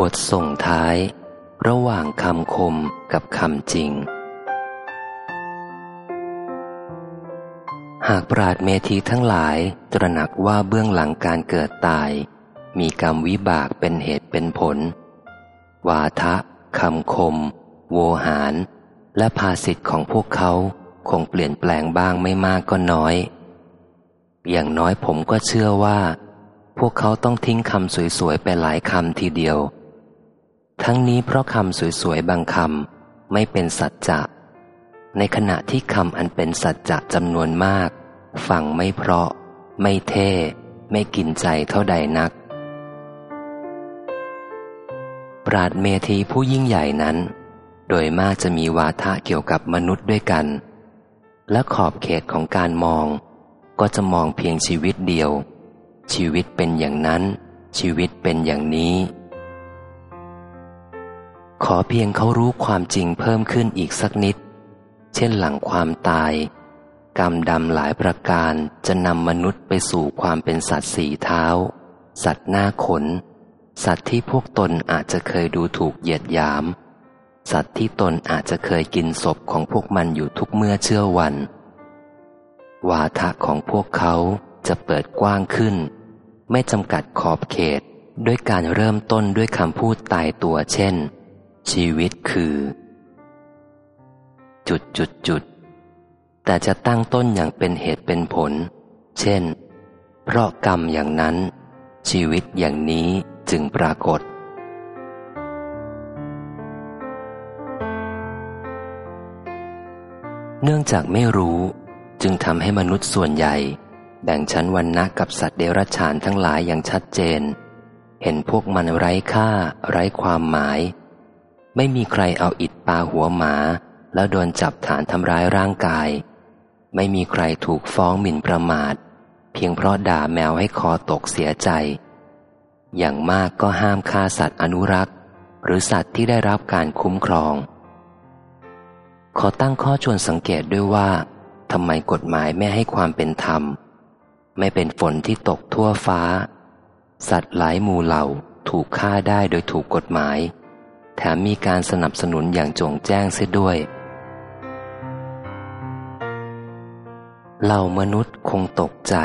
บทส่งท้าย ระหว่างคำคมกับคำจริง หากปราดเมธีทั้งหลายตระหนักว่าเบื้องหลังการเกิดตาย มีกรรมวิบากเป็นเหตุเป็นผล วาทะคำคม โวหาร และภาสิทธิ์ของพวกเขาคงเปลี่ยนแปลงบ้างไม่มากก็น้อย อย่างน้อยผมก็เชื่อว่า พวกเขาต้องทิ้งคำสวยๆ ไปหลายคำทีเดียว ทั้งนี้เพราะคำสวยๆบางคำไม่เป็นสัจจะ ในขณะที่คำอันเป็นสัจจะจำนวนมาก ฟังไม่เพราะ ไม่เท่ ไม่กินใจเท่าใดนัก ปราดเมธีผู้ยิ่งใหญ่นั้น โดยมากจะมีวาทะเกี่ยวกับมนุษย์ด้วยกัน และขอบเขตของการมอง ก็จะมองเพียงชีวิตเดียว ชีวิตเป็นอย่างนั้น ชีวิตเป็นอย่างนี้ ขอเพียงเขารู้ความจริงเพิ่มขึ้นอีกสักนิด เช่นหลังความตาย กรรมดำหลายประการจะนำมนุษย์ไปสู่ความเป็นสัตว์สีเท้า สัตว์หน้าขน สัตว์ที่พวกตนอาจจะเคยดูถูกเหยียดหยาม สัตว์ที่ตนอาจจะเคยกินศพของพวกมันอยู่ทุกเมื่อเชื่อวัน วาทะของพวกเขาจะเปิดกว้างขึ้น ไม่จำกัดขอบเขตด้วยการเริ่มต้นด้วยคำพูดตายตัวเช่น ชีวิตคือ จุดจุดจุดแต่จะตั้งต้นอย่างเป็นเหตุเป็นผล เช่น เพราะกรรมอย่างนั้น ชีวิตอย่างนี้จึงปรากฏ เนื่องจากไม่รู้จึงทำให้มนุษย์ส่วนใหญ่ แบ่งชั้นวันนะกับสัตว์เดรัจฉานทั้งหลายอย่างชัดเจน เห็นพวกมันไร้ค่า ไร้ความหมาย ไม่มีใครเอาอิดปาหัวหมา แล้วโดนจับฐานทำร้ายร่างกาย ไม่มีใครถูกฟ้องหมิ่นประมาท เพียงเพราะด่าแมวให้คอตกเสียใจ อย่างมากก็ห้ามฆ่าสัตว์อนุรักษ์ หรือสัตว์ที่ได้รับการคุ้มครอง ขอตั้งข้อชวนสังเกตด้วยว่าทำไมกฎหมายไม่ให้ความเป็นธรรม ไม่เป็นฝนที่ตกทั่วฟ้า สัตว์หลายหมู่เหล่าถูกฆ่าได้โดยถูกกฎหมาย แถมมีการสนับสนุนอย่างจงแจ้งเสียด้วย เหล่ามนุษย์คงตกใจ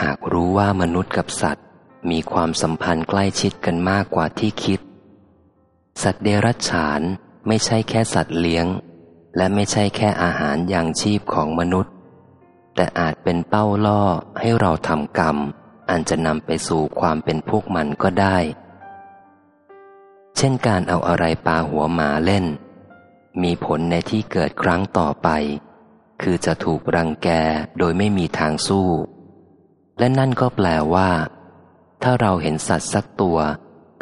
หากรู้ว่ามนุษย์กับสัตว์ มีความสัมพันธ์ใกล้ชิดกันมากกว่าที่คิด สัตว์เดรัจฉานไม่ใช่แค่สัตว์เลี้ยง และไม่ใช่แค่อาหารอย่างชีพของมนุษย์ แต่อาจเป็นเป้าล่อให้เราทำกรรม อันจะนำไปสู่ความเป็นพวกมันก็ได้ เช่นการเอาอะไรปาหัวหมาเล่น มีผลในที่เกิดครั้งต่อไป คือจะถูกรังแกโดยไม่มีทางสู้ และนั่นก็แปลว่า ถ้าเราเห็นสัตว์สักตัว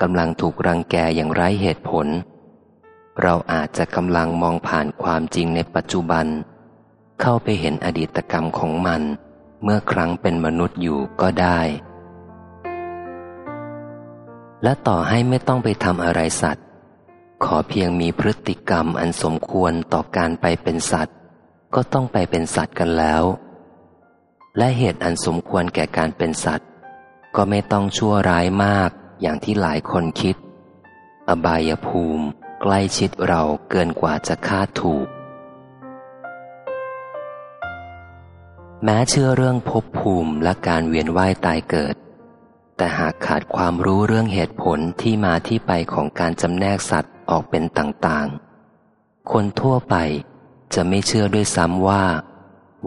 กำลังถูกรังแกอย่างไร้เหตุผล เราอาจจะกำลังมองผ่านความจริงในปัจจุบัน เข้าไปเห็นอดีตกรรมของมัน เมื่อครั้งเป็นมนุษย์อยู่ก็ได้ และต่อให้ไม่ต้องไปทำอะไรสัตว์ ขอเพียงมีพฤติกรรมอันสมควรต่อการไปเป็นสัตว์ ก็ต้องไปเป็นสัตว์กันแล้ว และเหตุอันสมควรแก่การเป็นสัตว์ ก็ไม่ต้องชั่วร้ายมากอย่างที่หลายคนคิด อบายภูมิ ใกล้ชิดเราเกินกว่าจะคาดถูก แม้เชื่อเรื่องภพภูมิและการเวียนว่ายตายเกิด แต่หากขาดความรู้เรื่องเหตุผลที่มาที่ไปของการจำแนกสัตว์ออกเป็นต่างๆ คนทั่วไปจะไม่เชื่อด้วยซ้ำว่า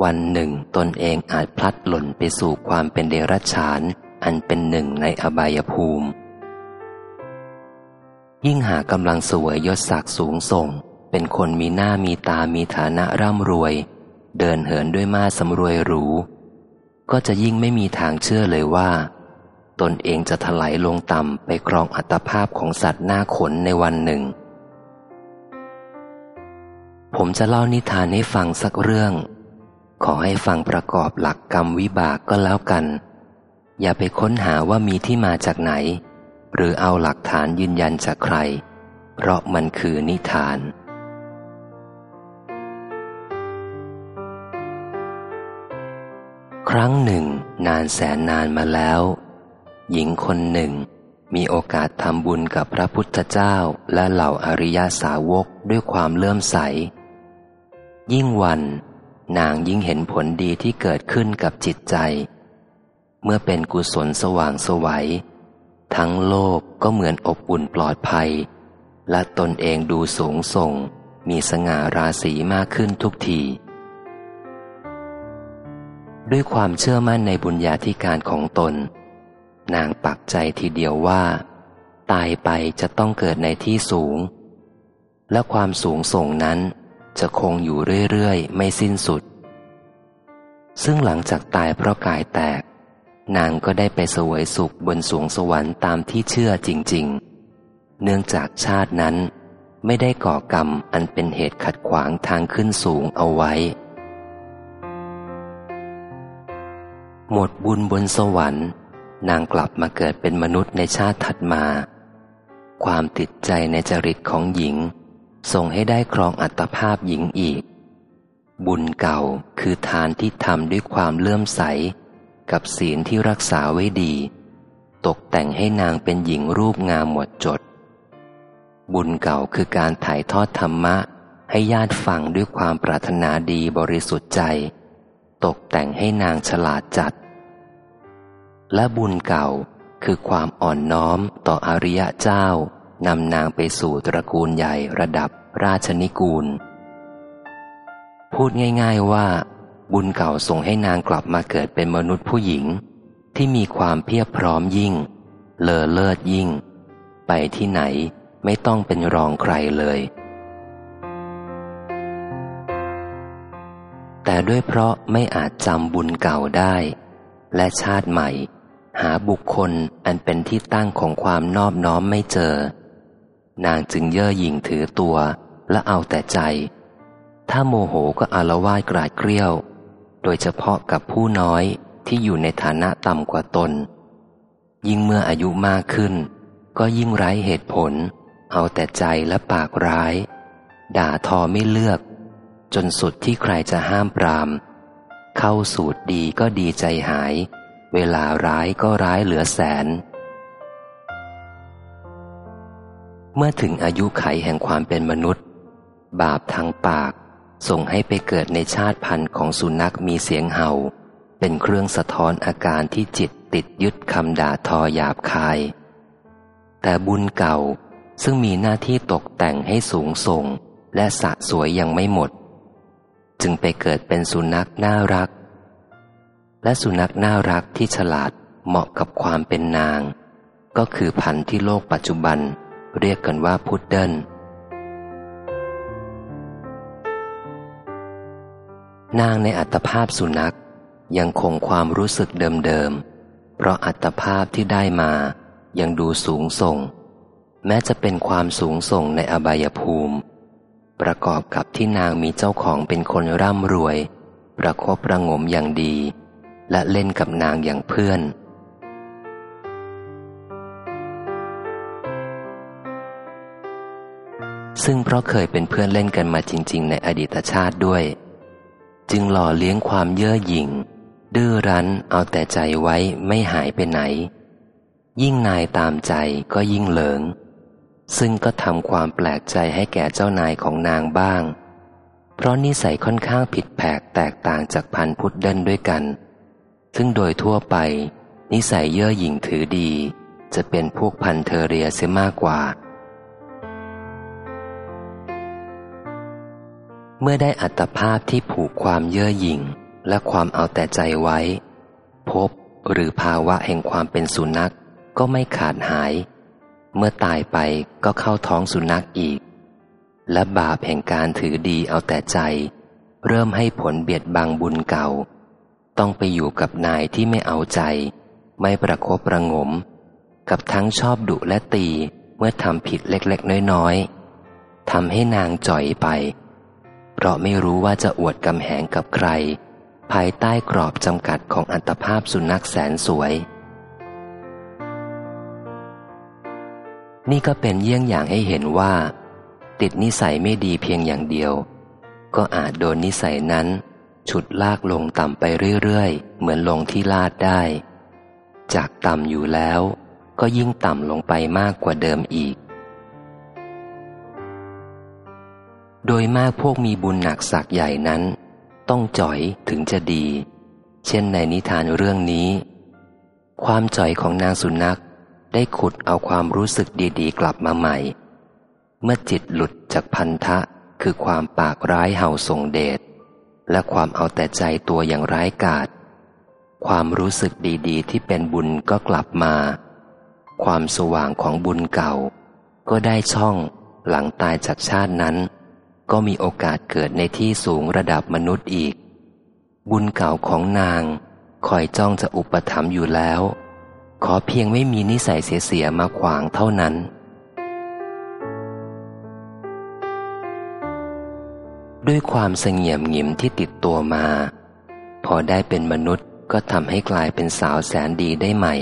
วันหนึ่งตนเองอาจพลัดหล่นไปสู่ความเป็นเดรัจฉาน อันเป็นหนึ่งในอบายภูมิ ยิ่งหากำลังสวยยศศักดิ์สูงส่ง เป็นคนมีหน้ามีตามีฐานะร่ำรวย เดินเหินด้วยมาสำรวยหรู ก็จะยิ่งไม่มีทางเชื่อเลยว่า ตนเองจะถลายลงต่ำไปครองอัตภาพของสัตว์หน้าขนในวันหนึ่ง ผมจะเล่านิทานให้ฟังสักเรื่อง ขอให้ฟังประกอบหลักกรรมวิบากก็แล้วกัน อย่าไปค้นหาว่ามีที่มาจากไหน หรือเอาหลักฐานยืนยันจากใคร เพราะมันคือนิทานครั้งหนึ่ง นานแสนนานมาแล้ว หญิงคนหนึ่ง มีโอกาสทำบุญกับพระพุทธเจ้าและเหล่าอริยสาวกด้วยความเลื่อมใส ยิ่งวัน นางยิ่งเห็นผลดีที่เกิดขึ้นกับจิตใจ เมื่อเป็นกุศลสว่างสวัยทั้งโลกก็เหมือนอบอุ่นปลอดภัย และตนเองดูสูงส่ง มีสง่าราศีมากขึ้นทุกที ด้วยความเชื่อมั่นในบุญญาธิการของตน นางปักใจทีเดียวว่า ตายไปจะต้องเกิดในที่สูง และความสูงส่งนั้นจะคงอยู่เรื่อยๆ ไม่สิ้นสุด ซึ่งหลังจากตายเพราะกายแตก นางก็ได้ไปสวยสุขบนสวงสวรรค์ตามที่เชื่อจริง ๆ เนื่องจากชาตินั้นไม่ได้ก่อกรรมอันเป็นเหตุขัดขวางทางขึ้นสูงเอาไว้ หมดบุญบนสวรรค์ นางกลับมาเกิดเป็นมนุษย์ในชาติถัดมา ความติดใจในจริตของหญิง ส่งให้ได้ครองอัตภาพหญิงอีก บุญเก่าคือทานที่ทำด้วยความเลื่อมใส กับศีลที่รักษาไว้ดี ตกแต่งให้นางเป็นหญิงรูปงามหมดจด บุญเก่าคือการถ่ายทอดธรรมะ ให้ญาติฟังด้วยความปรารถนาดีบริสุทธิ์ใจ ตกแต่งให้นางฉลาดจัด และบุญเก่าคือความอ่อนน้อมต่ออริยะเจ้านำนางไปสู่ตระกูลใหญ่ระดับราชนิกูล พูดง่ายๆว่า บุญเก่าส่งให้นางกลับมาเกิดเป็นมนุษย์ผู้หญิง ที่มีความเพียบพร้อมยิ่ง เลอเลิศยิ่ง ไปที่ไหนไม่ต้องเป็นรองใครเลย แต่ด้วยเพราะไม่อาจจำบุญเก่าได้ และชาติใหม่ หาบุคคลอันเป็นที่ตั้งของความนอบน้อมไม่เจอ นางจึงเย่อหยิ่งถือตัวและเอาแต่ใจ ถ้าโมโหก็อารวาดกราดเกรี้ยว โดยเฉพาะกับผู้น้อยที่อยู่ในฐานะต่ำกว่าตน ยิ่งเมื่ออายุมากขึ้น ก็ยิ่งไร้เหตุผล เอาแต่ใจและปากร้าย ด่าทอไม่เลือก จนสุดที่ใครจะห้ามปราม เข้าสูตรดีก็ดีใจหาย เวลาร้ายก็ร้ายเหลือแสน เมื่อถึงอายุไขแห่งความเป็นมนุษย์ บาปทางปาก ส่งให้ไปเกิดในชาติพันธุ์ของสุนัขมีเสียงเห่า เป็นเครื่องสะท้อนอาการที่จิตติดยึดคำด่าทอหยาบคาย แต่บุญเก่าซึ่งมีหน้าที่ตกแต่งให้สูงส่ง และสะสวยยังไม่หมด จึงไปเกิดเป็นสุนัขน่ารัก และสุนัขน่ารักที่ฉลาดเหมาะกับความเป็นนาง ก็คือพันธุ์ที่โลกปัจจุบัน เรียกกันว่าพุดเดิลนางในอัตภาพสุนัขยังคงความรู้สึกเดิมๆ เพราะอัตภาพที่ได้มายังดูสูงส่ง แม้จะเป็นความสูงส่งในอบายภูมิ ประกอบกับที่นางมีเจ้าของเป็นคนร่ำรวย ประคบประงมอย่างดี และเล่นกับนางอย่างเพื่อน ซึ่งเพราะเคยเป็นเพื่อนเล่นกันมาจริง ๆ ในอดีตชาติด้วย จึงหล่อเลี้ยงความเย่อหยิ่ง ดื้อรั้นเอาแต่ใจไว้ไม่หายไปไหน ยิ่งนายตามใจก็ยิ่งเหลิง ซึ่งก็ทำความแปลกใจให้แก่เจ้านายของนางบ้างเพราะนิสัยค่อนข้างผิดแผกแตกต่างจากพันพุทธเดินด้วยกัน ซึ่งโดยทั่วไป นิสัยเย่อหยิ่งถือดี จะเป็นพวกพันเทเรียเสียมากกว่า เมื่อได้อัตภาพที่ผูกความเย่อหยิ่งและความเอาแต่ใจไว้ พบหรือภาวะแห่งความเป็นสุนัขก็ไม่ขาดหาย เมื่อตายไปก็เข้าท้องสุนัขอีก และบาปแห่งการถือดีเอาแต่ใจ เริ่มให้ผลเบียดบังบุญเก่า ต้องไปอยู่กับนายที่ไม่เอาใจ ไม่ประครบประงม กับทั้งชอบดุและตีเมื่อทำผิดเล็กๆ น้อยๆทำให้นางจ่อยไป เพราะไม่รู้ว่าจะอวดกำแหงกับใคร ภายใต้กรอบจำกัดของอัตภาพสุนัขแสนสวย นี่ก็เป็นเยี่ยงอย่างให้เห็นว่า ติดนิสัยไม่ดีเพียงอย่างเดียว ก็อาจโดนนิสัยนั้น ฉุดลากลงต่ำไปเรื่อยๆ เหมือนลงที่ลาดได้ จากต่ำอยู่แล้ว ก็ยิ่งต่ำลงไปมากกว่าเดิมอีก โดยมากพวกมีบุญหนักสักใหญ่นั้น ต้องจ่อยถึงจะดี เช่นในนิทานเรื่องนี้ ความจ่อยของนางสุนัขได้ขุดเอาความรู้สึกดีๆ กลับมาใหม่ เมื่อจิตหลุดจากพันธะคือความปากร้ายเห่าส่งเดช และความเอาแต่ใจตัวอย่างร้ายกาจความรู้สึกดีๆ ที่เป็นบุญก็กลับมา ความสว่างของบุญเก่า ก็ได้ช่องหลังตายจากชาตินั้น ก็มีโอกาสเกิดในที่สูงระดับมนุษย์อีก บุญเก่าของนาง คอยจ้องจะอุปถัมภ์อยู่แล้ว ขอเพียงไม่มีนิสัยเสียๆมาขวางเท่านั้น ด้วยความเสงี่ยมหงิมที่ติดตัวมา พอได้เป็นมนุษย์ก็ทำให้กลายเป็นสาวแสนดีได้ใหม่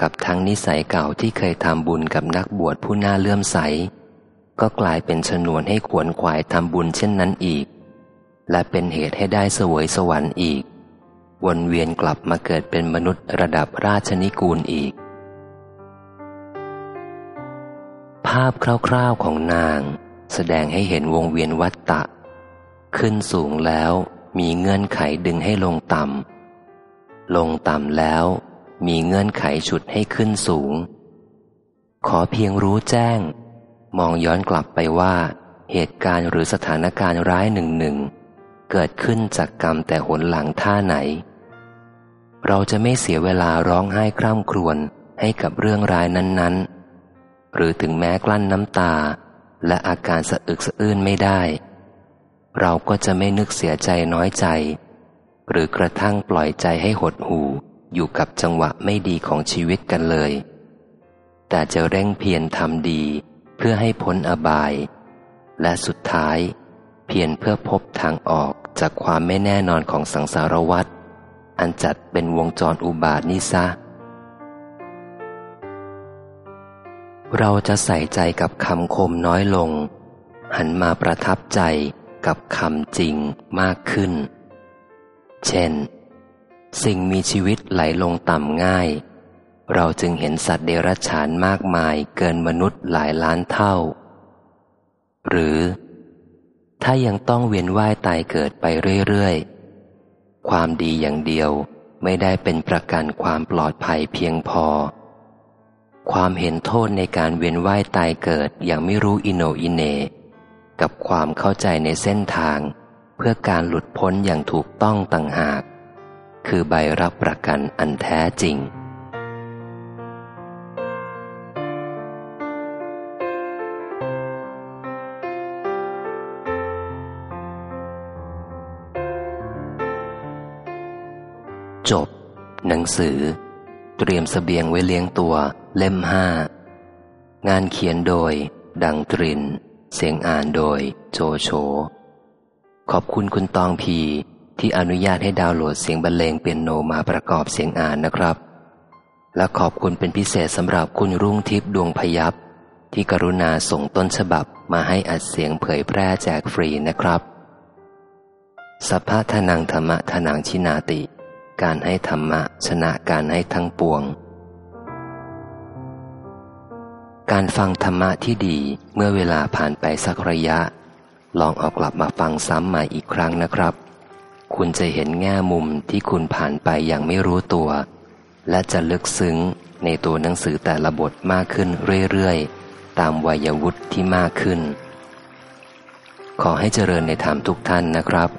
กับทั้งนิสัยเก่าที่เคยทำบุญกับนักบวชผู้น่าเลื่อมใส ก็กลายเป็นชนวนให้ขวนขวายทำบุญเช่นนั้นอีก และเป็นเหตุให้ได้เสวยสวรรค์อีก วนเวียนกลับมาเกิดเป็นมนุษย์ระดับราชนิกูลอีก ภาพคร่าวๆของนาง แสดงให้เห็นวงเวียนวัฏตะ ขึ้นสูงแล้วมีเงื่อนไขดึงให้ลงต่ำลงต่ำแล้วมีเงื่อนไขฉุดให้ขึ้นสูง ขอเพียงรู้แจ้ง มองย้อนกลับไปว่า เหตุการณ์หรือสถานการณ์ร้ายหนึ่งหนึ่งเกิดขึ้นจากกรรมแต่หนหลังท่าไหน เราจะไม่เสียเวลาร้องไห้คร่ำครวญให้กับเรื่องร้ายนั้นๆ หรือถึงแม้กลั้นน้ำตา และอาการสะอึกสะอื้นไม่ได้ เราก็จะไม่นึกเสียใจน้อยใจ หรือกระทั่งปล่อยใจให้หดหู่อยู่กับจังหวะไม่ดีของชีวิตกันเลย แต่จะเร่งเพียรทำดีเพื่อให้พ้นอบาย และสุดท้าย เพียรเพื่อพบทางออกจากความไม่แน่นอนของสังสารวัฏอันจัดเป็นวงจรอุบาทนิซะ เราจะใส่ใจกับคำคมน้อยลง หันมาประทับใจกับคำจริงมากขึ้น เช่น สิ่งมีชีวิตไหลลงต่ำง่าย เราจึงเห็นสัตว์เดรัจฉานมากมายเกินมนุษย์หลายล้านเท่า หรือ ถ้ายังต้องเวียนว่ายตายเกิดไปเรื่อยๆ ความดีอย่างเดียวไม่ได้เป็นประกันความปลอดภัยเพียงพอ ความเห็นโทษในการเวียนว่ายตายเกิดอย่างไม่รู้อิโนอิเน กับความเข้าใจในเส้นทาง เพื่อการหลุดพ้นอย่างถูกต้องต่างหาก คือใบรับประกันอันแท้จริง จบ หนังสือ เตรียมสเสบียงไว้เลี้ยงตัว เล่มห้างานเขียนโดย ดังตริน เสียงอ่านโดย โจโฉขอบคุณคุณตองพีที่อนุญาตให้ดาวน์โหลดเสียงบรรเลงเปียโนมาประกอบเสียงอ่านนะครับ และขอบคุณเป็นพิเศษสำหรับคุณรุ่งทิพย์ดวงพยับที่กรุณาส่งต้นฉบับมาให้อัดเสียงเผยแพร่แจกฟรีนะครับ สัพพะทนังธรรมะทนังชินาติ การให้ธรรมะ ชนะการให้ทั้งปวง การฟังธรรมะที่ดีเมื่อเวลาผ่านไปสักระยะ ลองเอากลับมาฟังซ้ำใหม่อีกครั้งนะครับ คุณจะเห็นแง่มุมที่คุณผ่านไปอย่างไม่รู้ตัว และจะลึกซึ้งในตัวหนังสือแต่ละบทมากขึ้นเรื่อยๆ ตามวัยวุฒิที่มากขึ้น ขอให้เจริญในธรรมทุกท่านนะครับ